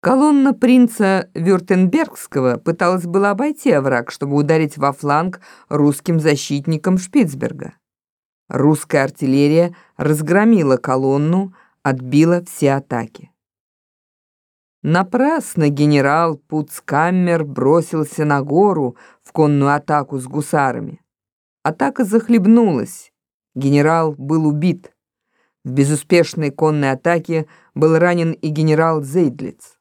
Колонна принца Вюртембергского пыталась было обойти овраг, чтобы ударить во фланг русским защитникам Шпицберга. Русская артиллерия разгромила колонну, отбила все атаки. Напрасно генерал Пуцкаммер бросился на гору в конную атаку с гусарами. Атака захлебнулась. Генерал был убит. В безуспешной конной атаке был ранен и генерал Зейдлиц.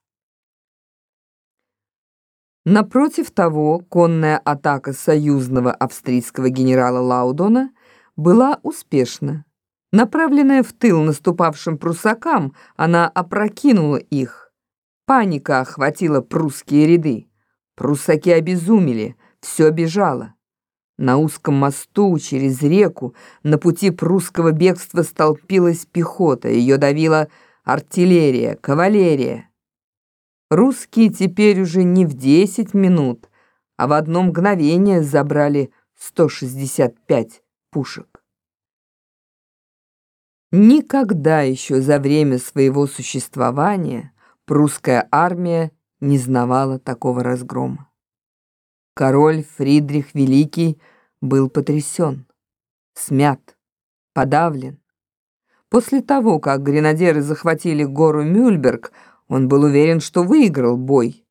Напротив того, конная атака союзного австрийского генерала Лаудона была успешна. Направленная в тыл наступавшим пруссакам, она опрокинула их. Паника охватила прусские ряды. Пруссаки обезумели, все бежало. На узком мосту через реку на пути прусского бегства столпилась пехота, ее давила артиллерия, кавалерия. Русские теперь уже не в 10 минут, а в одно мгновение забрали 165 пушек. Никогда еще за время своего существования прусская армия не знавала такого разгрома. Король Фридрих Великий был потрясен, смят, подавлен. После того, как гренадеры захватили гору Мюльберг, он был уверен, что выиграл бой.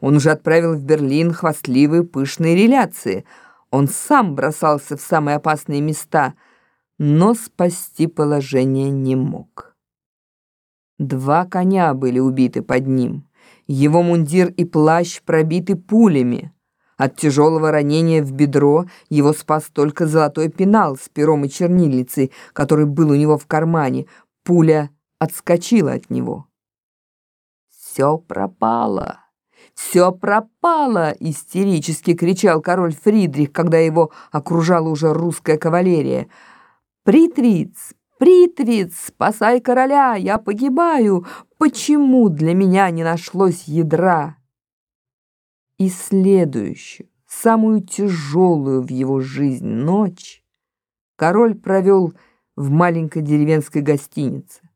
Он уже отправил в Берлин хвастливые пышные реляции. Он сам бросался в самые опасные места, но спасти положение не мог. Два коня были убиты под ним. Его мундир и плащ пробиты пулями. От тяжелого ранения в бедро его спас только золотой пенал с пером и чернильницей, который был у него в кармане. Пуля отскочила от него. «Все пропало! Все пропало!» — истерически кричал король Фридрих, когда его окружала уже русская кавалерия. «Притвиц! Притвиц! Спасай короля! Я погибаю! Почему для меня не нашлось ядра?» И следующую, самую тяжелую в его жизнь ночь, король провел в маленькой деревенской гостинице.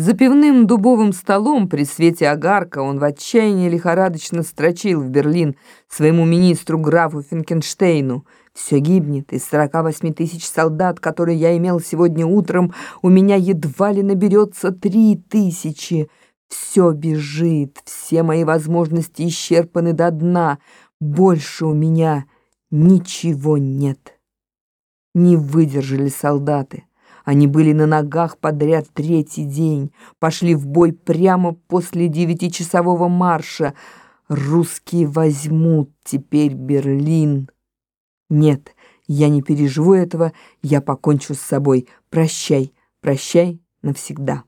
За пивным дубовым столом при свете огарка он в отчаянии лихорадочно строчил в Берлин своему министру графу Финкенштейну. «Все гибнет, из 48 тысяч солдат, которые я имел сегодня утром, у меня едва ли наберется три тысячи. Все бежит, все мои возможности исчерпаны до дна. Больше у меня ничего нет. Не выдержали солдаты. Они были на ногах подряд третий день, пошли в бой прямо после девятичасового марша. Русские возьмут теперь Берлин. Нет, я не переживу этого, я покончу с собой. Прощай, прощай навсегда.